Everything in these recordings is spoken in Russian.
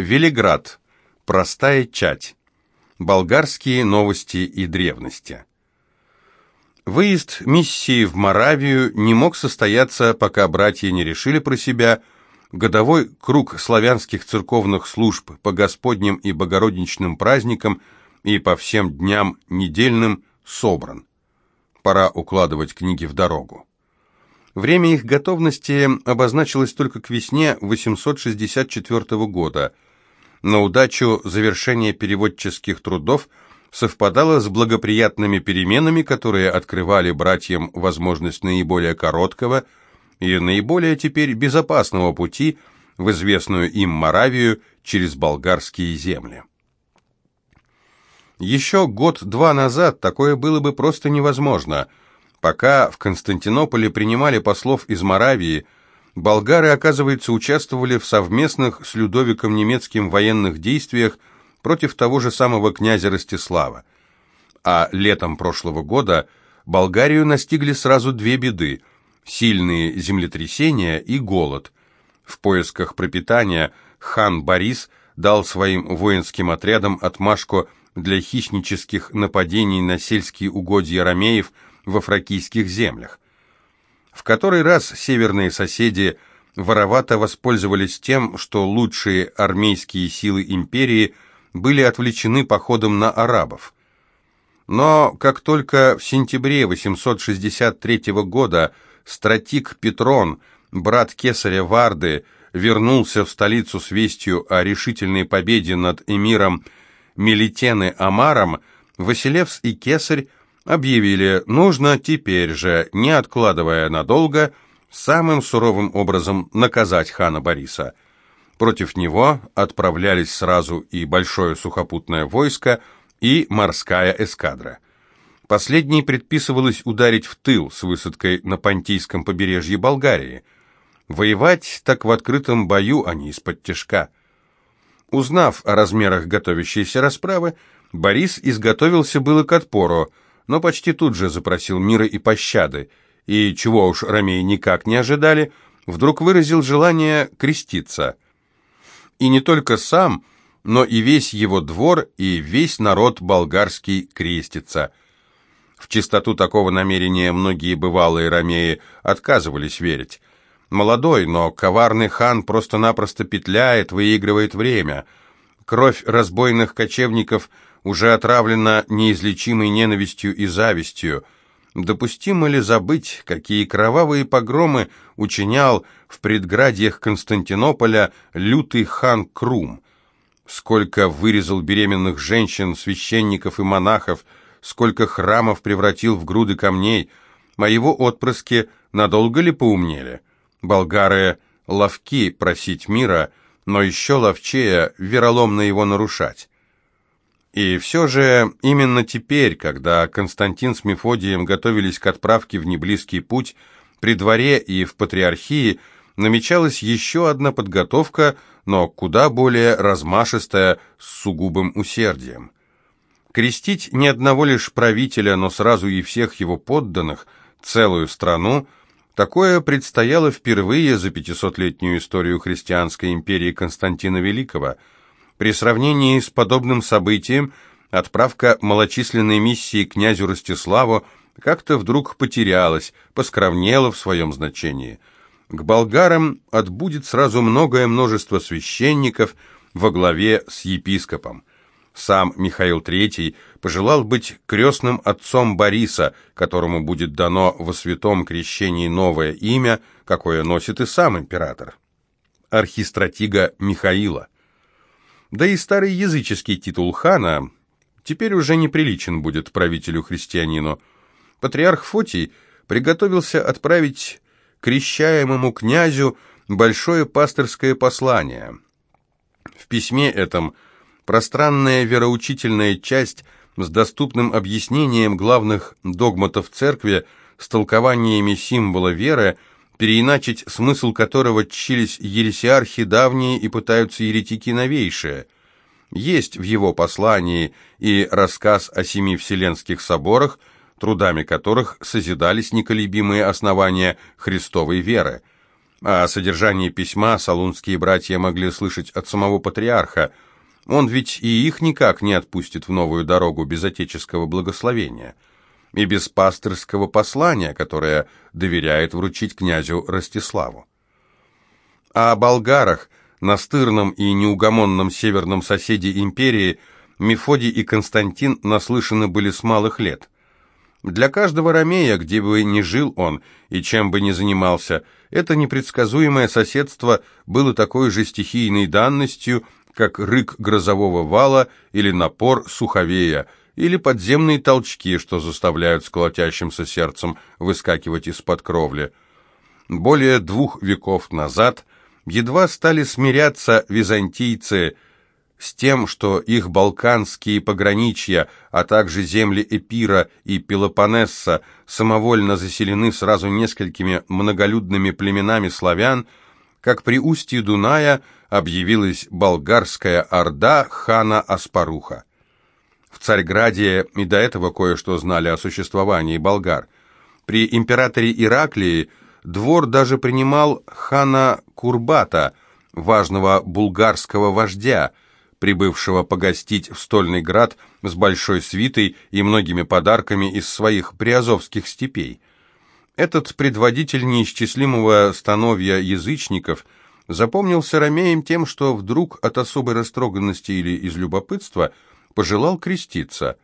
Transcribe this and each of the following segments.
Велиград. Простая чать. Болгарские новости и древности. Выезд миссии в Моравию не мог состояться, пока братья не решили про себя. Годовой круг славянских церковных служб по Господним и Богородичным праздникам и по всем дням недельным собран. Пора укладывать книги в дорогу. Время их готовности обозначилось только к весне 864 года. На удачу завершения переводческих трудов совпадало с благоприятными переменами, которые открывали братьям возможность наиболее короткого и наиболее теперь безопасного пути в известную им Моравию через болгарские земли. Еще год-два назад такое было бы просто невозможно – Пока в Константинополе принимали послов из Моравии, болгары, оказывается, участвовали в совместных с Людовиком немецким военных действиях против того же самого князя Ростислава. А летом прошлого года Болгарию настигли сразу две беды – сильные землетрясения и голод. В поисках пропитания хан Борис дал своим воинским отрядам отмашку для хищнических нападений на сельские угодья ромеев – во фракийских землях. В который раз северные соседи воровато воспользовались тем, что лучшие армейские силы империи были отвлечены походом на арабов. Но как только в сентябре 863 года стратик Петрон, брат кесаря Варды, вернулся в столицу с вестью о решительной победе над эмиром Мелитены Амаром, Василевс и кесарь объявили, нужно теперь же, не откладывая надолго, самым суровым образом наказать хана Бориса. Против него отправлялись сразу и большое сухопутное войско, и морская эскадра. Последней предписывалось ударить в тыл с высадкой на Понтийском побережье Болгарии. Воевать так в открытом бою, а не из-под тяжка. Узнав о размерах готовящейся расправы, Борис изготовился было к отпору, но почти тут же запросил мира и пощады, и, чего уж ромеи никак не ожидали, вдруг выразил желание креститься. И не только сам, но и весь его двор, и весь народ болгарский крестится. В чистоту такого намерения многие бывалые ромеи отказывались верить. Молодой, но коварный хан просто-напросто петляет, выигрывает время. Кровь разбойных кочевников – уже отравлена неизлечимой ненавистью и завистью. Допустимо ли забыть, какие кровавые погромы учинял в предградьях Константинополя лютый хан Крум? Сколько вырезал беременных женщин, священников и монахов, сколько храмов превратил в груды камней. Моего отпрыски надолго ли поумнели? Болгары ловки просить мира, но еще ловчее вероломно его нарушать. И все же именно теперь, когда Константин с Мефодием готовились к отправке в неблизкий путь, при дворе и в патриархии намечалась еще одна подготовка, но куда более размашистая, с сугубым усердием. Крестить не одного лишь правителя, но сразу и всех его подданных, целую страну, такое предстояло впервые за пятисотлетнюю историю христианской империи Константина Великого – при сравнении с подобным событием отправка малочисленной миссии князю Ростиславу как-то вдруг потерялась, поскромнела в своем значении. К болгарам отбудет сразу многое множество священников во главе с епископом. Сам Михаил III пожелал быть крестным отцом Бориса, которому будет дано во святом крещении новое имя, какое носит и сам император. Архистратига Михаила. Да и старый языческий титул хана теперь уже неприличен будет правителю-христианину. Патриарх Фотий приготовился отправить крещаемому князю большое пасторское послание. В письме этом пространная вероучительная часть с доступным объяснением главных догматов церкви, с толкованиями символа веры – переиначить смысл которого чились ересиархи давние и пытаются еретики новейшие. Есть в его послании и рассказ о семи вселенских соборах, трудами которых созидались неколебимые основания христовой веры. а содержание письма салунские братья могли слышать от самого патриарха. Он ведь и их никак не отпустит в новую дорогу без отеческого благословения и без пастырского послания, которое доверяет вручить князю Ростиславу. О болгарах, настырном и неугомонном северном соседе империи, Мефодий и Константин наслышаны были с малых лет. Для каждого ромея, где бы ни жил он и чем бы ни занимался, это непредсказуемое соседство было такой же стихийной данностью, как рык грозового вала или напор суховея, или подземные толчки, что заставляют с колотящимся сердцем выскакивать из-под кровли. Более двух веков назад едва стали смиряться византийцы – с тем, что их балканские пограничья, а также земли Эпира и Пелопоннеса самовольно заселены сразу несколькими многолюдными племенами славян, как при устье Дуная объявилась болгарская орда хана Аспаруха. В Царьграде и до этого кое-что знали о существовании болгар. При императоре Ираклии двор даже принимал хана Курбата, важного булгарского вождя, прибывшего погостить в Стольный Град с большой свитой и многими подарками из своих приазовских степей. Этот предводитель неисчислимого становья язычников запомнился Ромеем тем, что вдруг от особой растроганности или из любопытства пожелал креститься.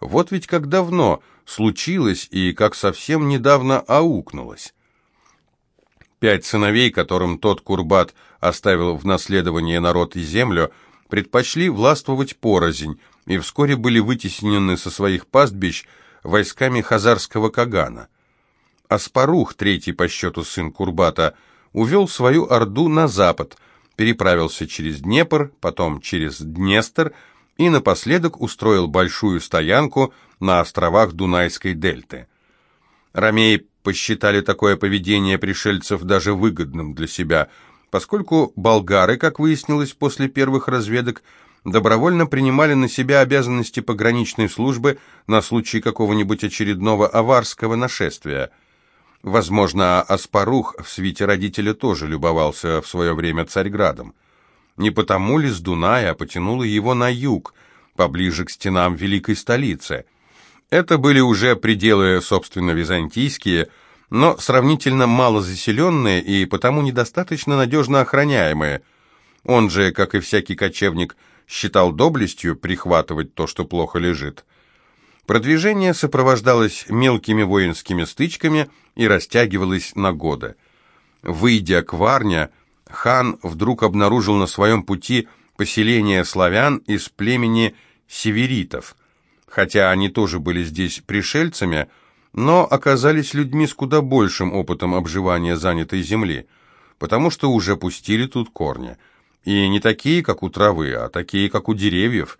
Вот ведь как давно случилось и как совсем недавно аукнулось. Пять сыновей, которым тот Курбат оставил в наследование народ и землю, предпочли властвовать порознь и вскоре были вытеснены со своих пастбищ войсками хазарского Кагана. Аспарух, третий по счету сын Курбата, увел свою орду на запад, переправился через Днепр, потом через Днестр и напоследок устроил большую стоянку на островах Дунайской дельты. Ромеи посчитали такое поведение пришельцев даже выгодным для себя – поскольку болгары, как выяснилось после первых разведок, добровольно принимали на себя обязанности пограничной службы на случай какого-нибудь очередного аварского нашествия. Возможно, Аспарух в свите родителя тоже любовался в свое время Царьградом. Не потому ли с Дуная потянуло его на юг, поближе к стенам великой столицы? Это были уже пределы, собственно, византийские – но сравнительно мало заселенные и потому недостаточно надежно охраняемые. Он же, как и всякий кочевник, считал доблестью прихватывать то, что плохо лежит. Продвижение сопровождалось мелкими воинскими стычками и растягивалось на годы. Выйдя к Варня, хан вдруг обнаружил на своем пути поселение славян из племени северитов. Хотя они тоже были здесь пришельцами, но оказались людьми с куда большим опытом обживания занятой земли, потому что уже пустили тут корни. И не такие, как у травы, а такие, как у деревьев.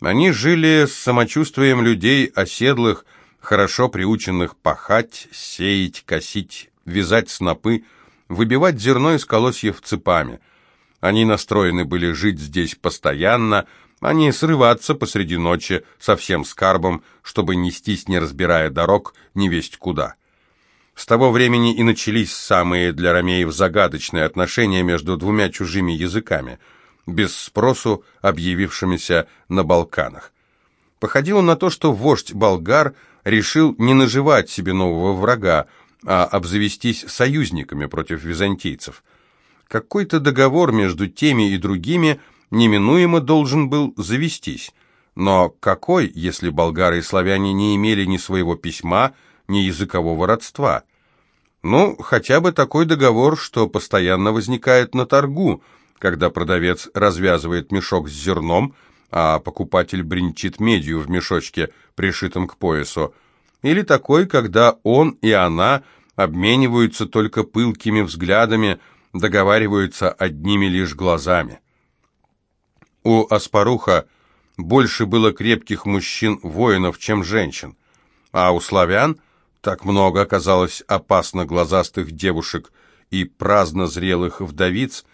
Они жили с самочувствием людей оседлых, хорошо приученных пахать, сеять, косить, вязать снопы, выбивать зерно из колосьев цепами. Они настроены были жить здесь постоянно, а не срываться посреди ночи со всем скарбом, чтобы нестись, не разбирая дорог, не весть куда. С того времени и начались самые для ромеев загадочные отношения между двумя чужими языками, без спросу объявившимися на Балканах. Походило на то, что вождь болгар решил не наживать себе нового врага, а обзавестись союзниками против византийцев. Какой-то договор между теми и другими – неминуемо должен был завестись. Но какой, если болгары и славяне не имели ни своего письма, ни языкового родства? Ну, хотя бы такой договор, что постоянно возникает на торгу, когда продавец развязывает мешок с зерном, а покупатель бренчит медью в мешочке, пришитом к поясу. Или такой, когда он и она обмениваются только пылкими взглядами, договариваются одними лишь глазами. У Аспаруха больше было крепких мужчин-воинов, чем женщин, а у славян так много оказалось опасно глазастых девушек и праздно зрелых вдовиц.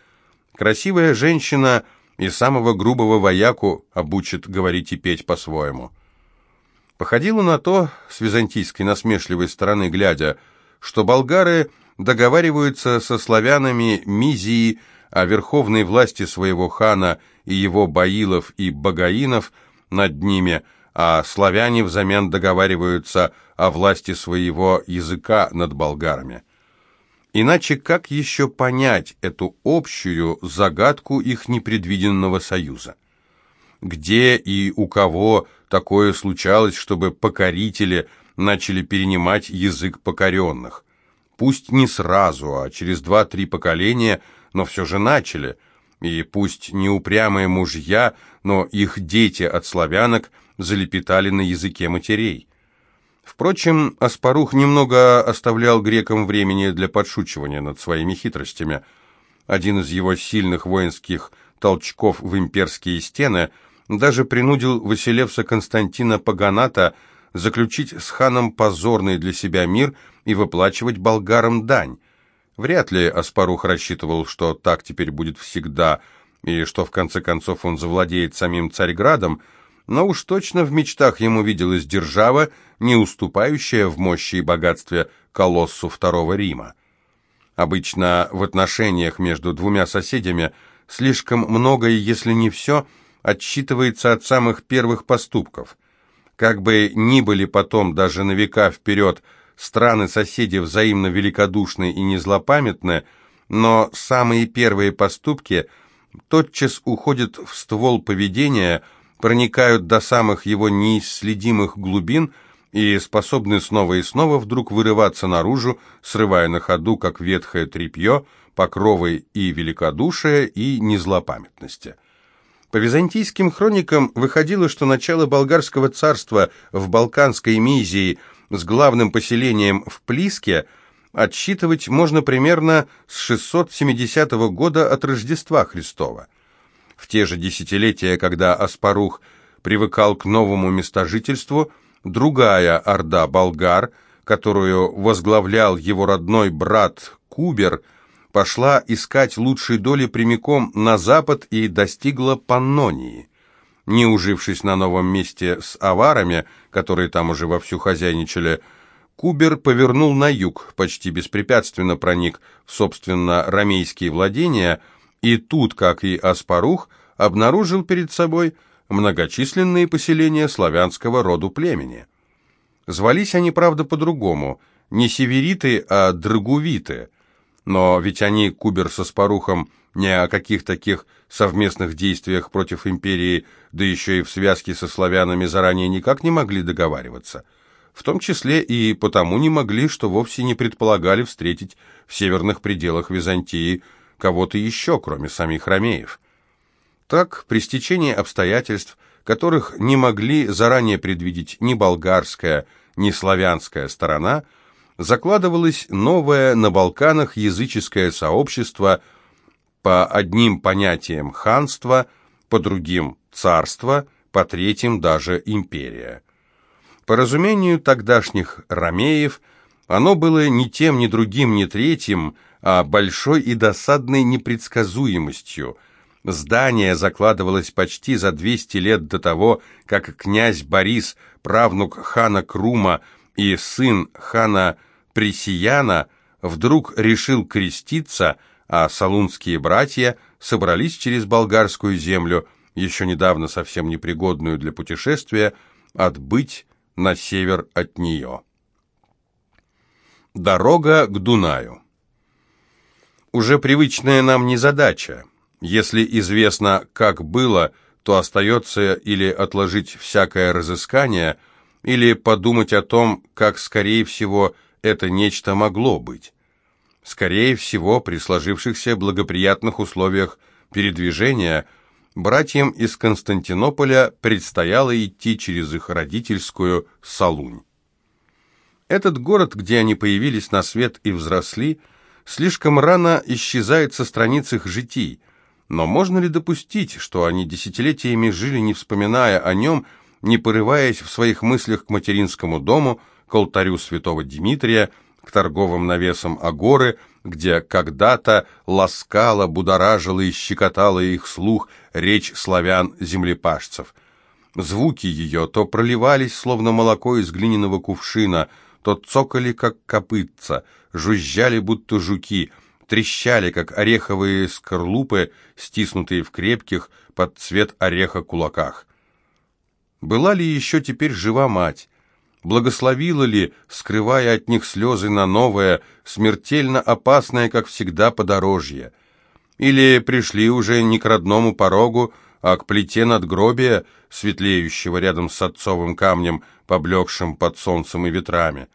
Красивая женщина и самого грубого вояку обучит говорить и петь по-своему. Походило на то, с византийской насмешливой стороны глядя, что болгары договариваются со славянами Мизии о верховной власти своего хана и его баилов и багаинов над ними, а славяне взамен договариваются о власти своего языка над болгарами. Иначе как еще понять эту общую загадку их непредвиденного союза? Где и у кого такое случалось, чтобы покорители начали перенимать язык покоренных? Пусть не сразу, а через два-три поколения, но все же начали. И пусть не упрямые мужья, но их дети от славянок залепетали на языке матерей. Впрочем, Аспарух немного оставлял грекам времени для подшучивания над своими хитростями. Один из его сильных воинских толчков в имперские стены даже принудил Василевса Константина Паганата заключить с ханом позорный для себя мир и выплачивать болгарам дань. Вряд ли Аспарух рассчитывал, что так теперь будет всегда, и что в конце концов он завладеет самим Царьградом, но уж точно в мечтах ему виделась держава, не уступающая в мощи и богатстве колоссу Второго Рима. Обычно в отношениях между двумя соседями слишком многое, если не все, отсчитывается от самых первых поступков. Как бы ни были потом даже на века вперед страны-соседи взаимно великодушны и незлопамятны, но самые первые поступки тотчас уходят в ствол поведения – проникают до самых его неисследимых глубин и способны снова и снова вдруг вырываться наружу, срывая на ходу, как ветхое тряпье, покровы и великодушия, и незлопамятности. По византийским хроникам выходило, что начало болгарского царства в Балканской Мизии с главным поселением в Плиске отсчитывать можно примерно с 670 года от Рождества Христова. В те же десятилетия, когда Аспарух привыкал к новому местожительству, другая орда болгар, которую возглавлял его родной брат Кубер, пошла искать лучшей доли прямиком на запад и достигла Паннонии. Не ужившись на новом месте с аварами, которые там уже вовсю хозяйничали, Кубер повернул на юг, почти беспрепятственно проник в, собственно, ромейские владения – и тут, как и Аспарух, обнаружил перед собой многочисленные поселения славянского роду племени. Звались они, правда, по-другому, не севериты, а драгувиты, но ведь они, Кубер со Спарухом, ни о каких таких совместных действиях против империи, да еще и в связке со славянами заранее никак не могли договариваться. В том числе и потому не могли, что вовсе не предполагали встретить в северных пределах Византии кого-то еще, кроме самих ромеев. Так, при стечении обстоятельств, которых не могли заранее предвидеть ни болгарская, ни славянская сторона, закладывалось новое на Балканах языческое сообщество по одним понятиям ханство, по другим царство, по третьим даже империя. По разумению тогдашних ромеев, оно было ни тем, ни другим, ни третьим – а большой и досадной непредсказуемостью. Здание закладывалось почти за 200 лет до того, как князь Борис, правнук хана Крума и сын хана Пресияна, вдруг решил креститься, а салунские братья собрались через болгарскую землю, еще недавно совсем непригодную для путешествия, отбыть на север от нее. Дорога к Дунаю уже привычная нам незадача. Если известно, как было, то остается или отложить всякое разыскание, или подумать о том, как, скорее всего, это нечто могло быть. Скорее всего, при сложившихся благоприятных условиях передвижения братьям из Константинополя предстояло идти через их родительскую Салунь. Этот город, где они появились на свет и взросли – слишком рано исчезает со страниц их житий. Но можно ли допустить, что они десятилетиями жили, не вспоминая о нем, не порываясь в своих мыслях к материнскому дому, к алтарю святого Дмитрия, к торговым навесам Агоры, где когда-то ласкала, будоражила и щекотала их слух речь славян-землепашцев. Звуки ее то проливались, словно молоко из глиняного кувшина, то цокали, как копытца, жужжали, будто жуки, трещали, как ореховые скорлупы, стиснутые в крепких, под цвет ореха кулаках. Была ли еще теперь жива мать? Благословила ли, скрывая от них слезы на новое, смертельно опасное, как всегда, подорожье? Или пришли уже не к родному порогу, а к плите надгробия, светлеющего рядом с отцовым камнем, поблекшим под солнцем и ветрами?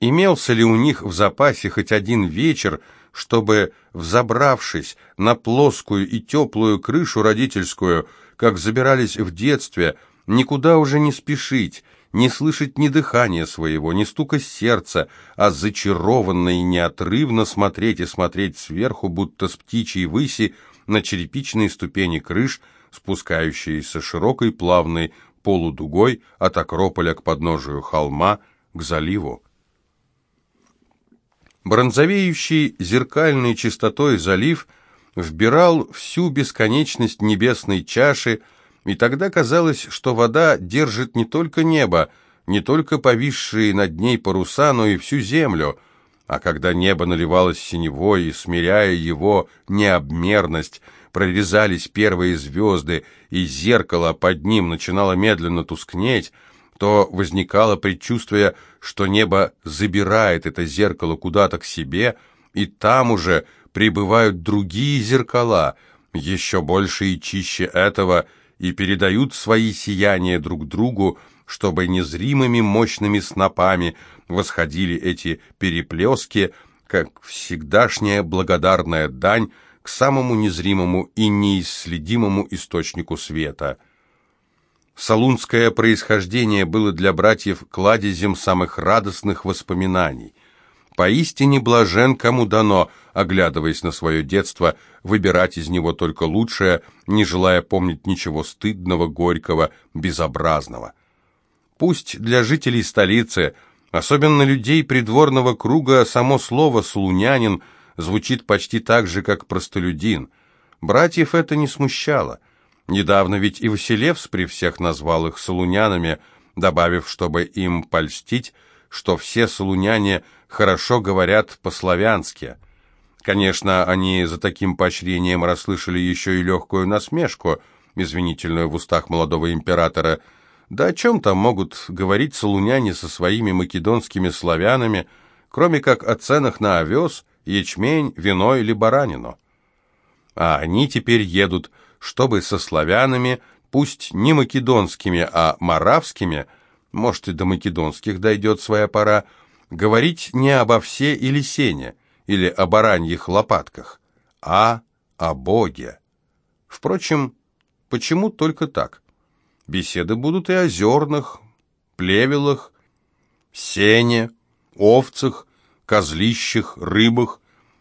Имелся ли у них в запасе хоть один вечер, чтобы, взобравшись на плоскую и теплую крышу родительскую, как забирались в детстве, никуда уже не спешить, не слышать ни дыхания своего, ни стука сердца, а зачарованно и неотрывно смотреть и смотреть сверху, будто с птичьей выси, на черепичные ступени крыш, спускающиеся широкой плавной полудугой от Акрополя к подножию холма, к заливу. Бронзовеющий зеркальной чистотой залив вбирал всю бесконечность небесной чаши, и тогда казалось, что вода держит не только небо, не только повисшие над ней паруса, но и всю землю, а когда небо наливалось синевой и, смиряя его необмерность, прорезались первые звезды, и зеркало под ним начинало медленно тускнеть, то возникало предчувствие, что небо забирает это зеркало куда-то к себе, и там уже прибывают другие зеркала, еще больше и чище этого – и передают свои сияния друг другу, чтобы незримыми мощными снопами восходили эти переплески, как всегдашняя благодарная дань к самому незримому и неисследимому источнику света. Салунское происхождение было для братьев кладезем самых радостных воспоминаний. Поистине блажен, кому дано, оглядываясь на свое детство, выбирать из него только лучшее, не желая помнить ничего стыдного, горького, безобразного. Пусть для жителей столицы, особенно людей придворного круга, само слово «слунянин» звучит почти так же, как «простолюдин». Братьев это не смущало. Недавно ведь и Василевс при всех назвал их солунянами, добавив, чтобы им польстить, что все солуняне хорошо говорят по-славянски – Конечно, они за таким поощрением расслышали еще и легкую насмешку, извинительную в устах молодого императора. Да о чем там могут говорить солуняне со своими македонскими славянами, кроме как о ценах на овес, ячмень, вино или баранину? А они теперь едут, чтобы со славянами, пусть не македонскими, а маравскими, может и до македонских дойдет своя пора, говорить не обо все или сене, или о бараньих лопатках, а о Боге. Впрочем, почему только так? Беседы будут и о зернах, плевелах, сене, овцах, козлищах, рыбах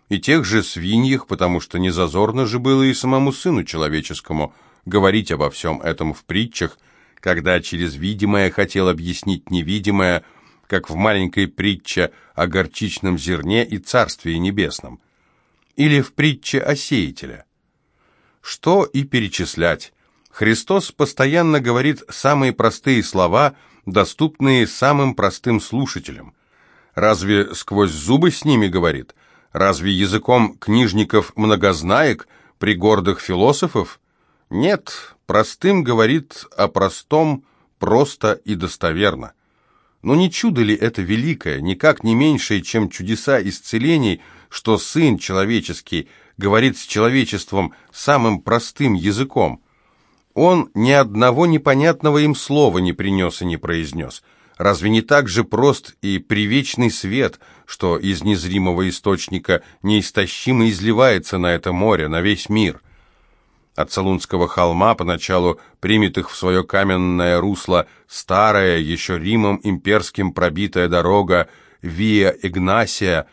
и тех же свиньях, потому что не зазорно же было и самому сыну человеческому говорить обо всем этом в притчах, когда через видимое хотел объяснить невидимое – как в маленькой притче о горчичном зерне и Царстве Небесном, или в притче о сеятеле. Что и перечислять. Христос постоянно говорит самые простые слова, доступные самым простым слушателям. Разве сквозь зубы с ними говорит? Разве языком книжников-многознаек, пригордых философов? Нет, простым говорит о простом, просто и достоверно. Но не чудо ли это великое, никак не меньшее, чем чудеса исцелений, что Сын человеческий говорит с человечеством самым простым языком? Он ни одного непонятного им слова не принес и не произнес. Разве не так же прост и привечный свет, что из незримого источника неистощимо изливается на это море, на весь мир?» От Салунского холма поначалу примет их в свое каменное русло старая, еще Римом имперским пробитая дорога Виа Игнасия,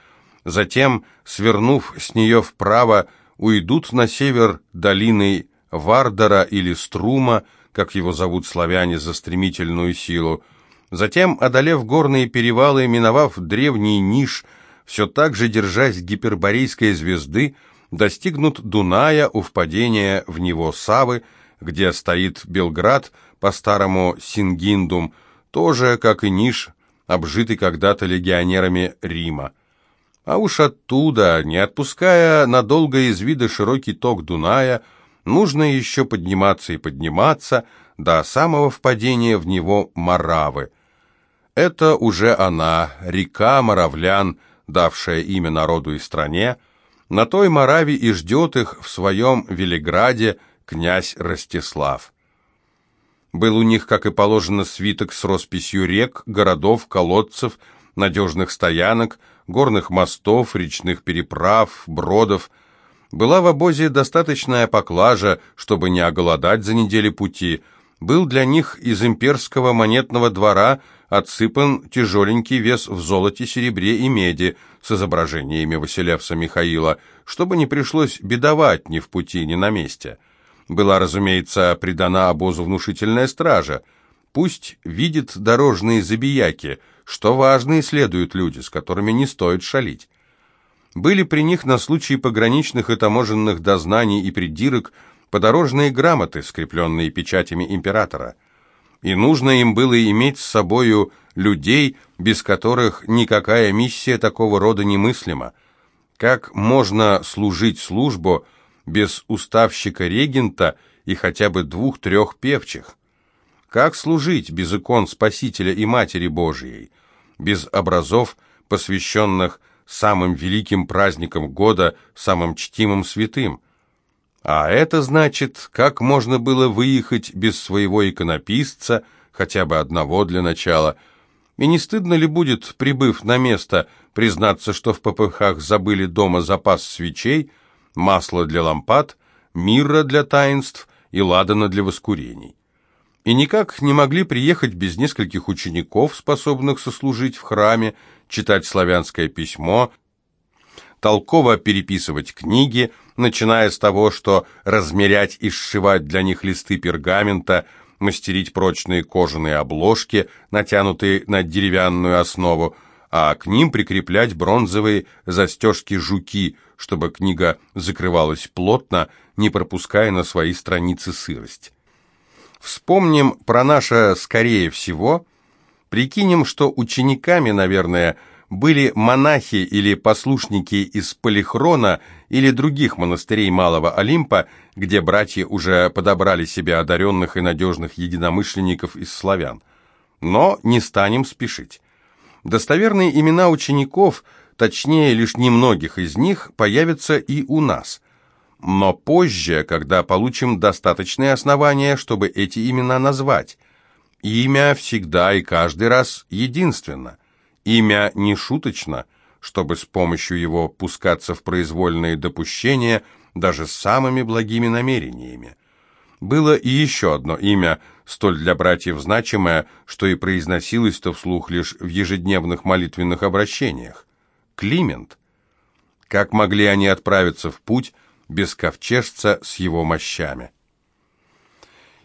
затем, свернув с нее вправо, уйдут на север долиной Вардара или Струма, как его зовут славяне за стремительную силу, затем, одолев горные перевалы, миновав древний ниш, все так же держась гиперборейской звезды, достигнут Дуная у впадения в него Савы, где стоит Белград, по-старому Сингиндум, тоже, как и Ниш, обжитый когда-то легионерами Рима. А уж оттуда, не отпуская надолго из вида широкий ток Дуная, нужно еще подниматься и подниматься до самого впадения в него Моравы. Это уже она, река Моравлян, давшая имя народу и стране, на той Мораве и ждет их в своем Велиграде князь Ростислав. Был у них, как и положено, свиток с росписью рек, городов, колодцев, надежных стоянок, горных мостов, речных переправ, бродов. Была в обозе достаточная поклажа, чтобы не оголодать за недели пути. Был для них из имперского монетного двора отсыпан тяжеленький вес в золоте, серебре и меди с изображениями Василевса Михаила, чтобы не пришлось бедовать ни в пути, ни на месте. Была, разумеется, придана обозу внушительная стража. Пусть видит дорожные забияки – что важно исследуют люди, с которыми не стоит шалить. Были при них на случай пограничных и таможенных дознаний и придирок подорожные грамоты, скрепленные печатями императора. И нужно им было иметь с собою людей, без которых никакая миссия такого рода немыслима. Как можно служить службу без уставщика-регента и хотя бы двух-трех певчих? Как служить без икон Спасителя и Матери Божией, без образов, посвященных самым великим праздникам года, самым чтимым святым? А это значит, как можно было выехать без своего иконописца, хотя бы одного для начала, и не стыдно ли будет, прибыв на место, признаться, что в попыхах забыли дома запас свечей, масло для лампад, мирра для таинств и ладана для воскурений? и никак не могли приехать без нескольких учеников, способных сослужить в храме, читать славянское письмо, толково переписывать книги, начиная с того, что размерять и сшивать для них листы пергамента, мастерить прочные кожаные обложки, натянутые на деревянную основу, а к ним прикреплять бронзовые застежки-жуки, чтобы книга закрывалась плотно, не пропуская на свои страницы сырость. Вспомним про наше «скорее всего», прикинем, что учениками, наверное, были монахи или послушники из Полихрона или других монастырей Малого Олимпа, где братья уже подобрали себе одаренных и надежных единомышленников из славян. Но не станем спешить. Достоверные имена учеников, точнее лишь немногих из них, появятся и у нас – но позже, когда получим достаточные основания, чтобы эти имена назвать. Имя всегда и каждый раз единственно. Имя не шуточно, чтобы с помощью его пускаться в произвольные допущения даже с самыми благими намерениями. Было и еще одно имя, столь для братьев значимое, что и произносилось-то вслух лишь в ежедневных молитвенных обращениях. Климент. Как могли они отправиться в путь, без ковчежца с его мощами.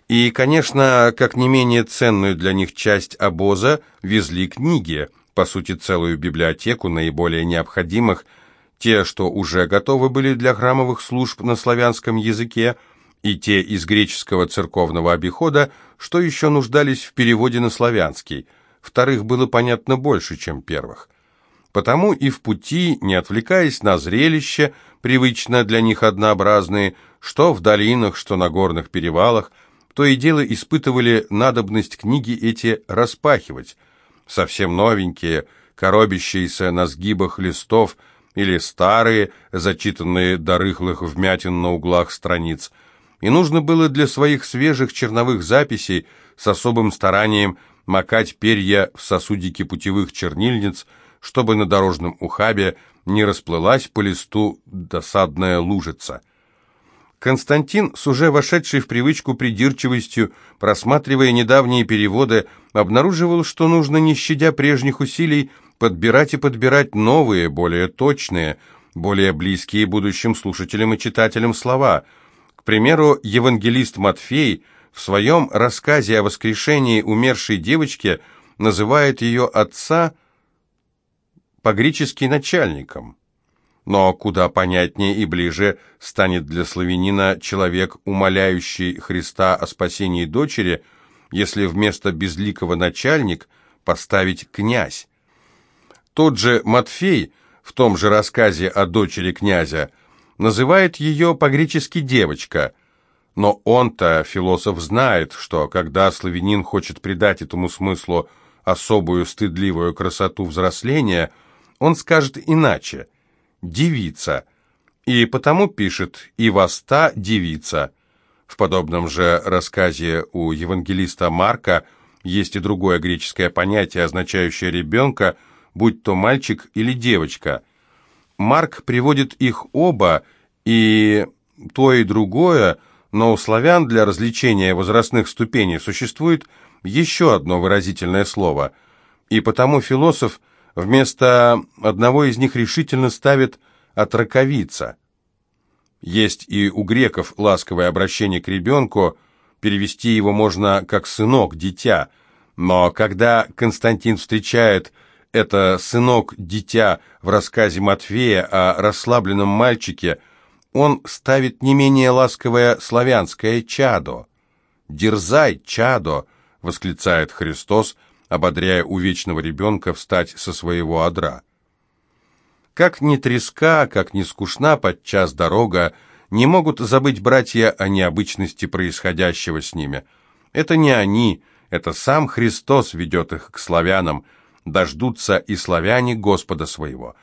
И, конечно, как не менее ценную для них часть обоза везли книги, по сути, целую библиотеку наиболее необходимых, те, что уже готовы были для храмовых служб на славянском языке, и те из греческого церковного обихода, что еще нуждались в переводе на славянский. Вторых было понятно больше, чем первых. Потому и в пути, не отвлекаясь на зрелище, привычно для них однообразные, что в долинах, что на горных перевалах, то и дело испытывали надобность книги эти распахивать. Совсем новенькие, коробящиеся на сгибах листов, или старые, зачитанные до рыхлых вмятин на углах страниц. И нужно было для своих свежих черновых записей с особым старанием макать перья в сосудики путевых чернильниц, чтобы на дорожном ухабе не расплылась по листу досадная лужица. Константин, с уже вошедшей в привычку придирчивостью, просматривая недавние переводы, обнаруживал, что нужно, не щадя прежних усилий, подбирать и подбирать новые, более точные, более близкие будущим слушателям и читателям слова. К примеру, евангелист Матфей в своем рассказе о воскрешении умершей девочки называет ее отца по-гречески начальником. Но куда понятнее и ближе станет для славянина человек, умоляющий Христа о спасении дочери, если вместо безликого начальник поставить князь. Тот же Матфей в том же рассказе о дочери князя называет ее по-гречески «девочка», но он-то, философ, знает, что когда славянин хочет придать этому смыслу особую стыдливую красоту взросления, он скажет иначе «девица», и потому пишет «и воста девица». В подобном же рассказе у евангелиста Марка есть и другое греческое понятие, означающее ребенка, будь то мальчик или девочка. Марк приводит их оба, и то и другое, но у славян для различения возрастных ступеней существует еще одно выразительное слово, и потому философ вместо одного из них решительно ставит «отраковица». Есть и у греков ласковое обращение к ребенку, перевести его можно как «сынок», «дитя», но когда Константин встречает это «сынок-дитя» в рассказе Матфея о расслабленном мальчике, он ставит не менее ласковое славянское «чадо». «Дерзай, чадо!» — восклицает Христос, ободряя увечного ребенка встать со своего одра. Как ни треска, как ни скучна подчас дорога, не могут забыть братья о необычности происходящего с ними. Это не они, это сам Христос ведет их к славянам, дождутся и славяне Господа своего.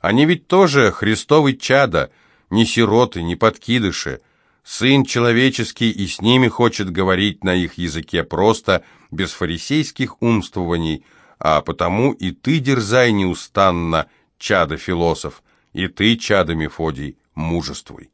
Они ведь тоже Христовы чада, не сироты, не подкидыши. Сын человеческий и с ними хочет говорить на их языке просто, без фарисейских умствований, а потому и ты дерзай неустанно, чадо философ, и ты, чадо Мефодий, мужествуй.